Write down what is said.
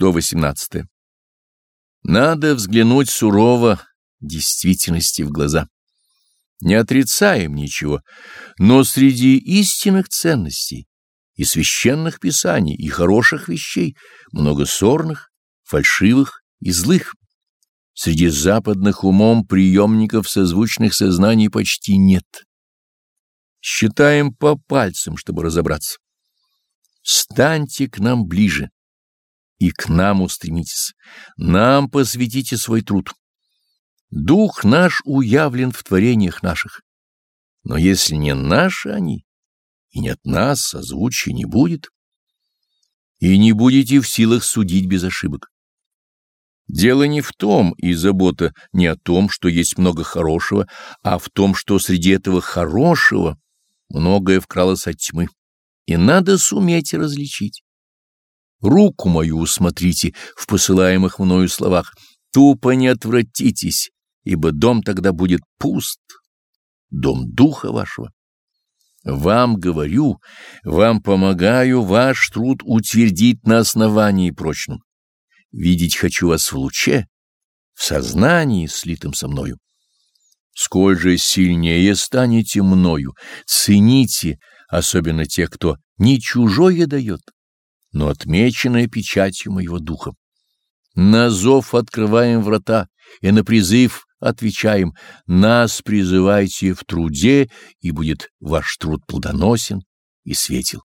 118. Надо взглянуть сурово действительности в глаза. Не отрицаем ничего, но среди истинных ценностей и священных писаний, и хороших вещей много сорных, фальшивых и злых. Среди западных умом приемников созвучных сознаний почти нет. Считаем по пальцам, чтобы разобраться. Станьте к нам ближе и к нам устремитесь. Нам посвятите свой труд. Дух наш уявлен в творениях наших. Но если не наши они, и нет нас, созвучия не будет. И не будете в силах судить без ошибок. Дело не в том, и забота не о том, что есть много хорошего, а в том, что среди этого хорошего многое вкралось от тьмы, и надо суметь различить. Руку мою усмотрите в посылаемых мною словах, тупо не отвратитесь, ибо дом тогда будет пуст, дом духа вашего. Вам говорю, вам помогаю ваш труд утвердить на основании прочном. Видеть хочу вас в луче, в сознании, слитым со мною. Сколь же сильнее станете мною, цените, особенно тех, кто не чужое дает, но отмеченное печатью моего духа. На зов открываем врата, и на призыв отвечаем, нас призывайте в труде, и будет ваш труд плодоносен и светил.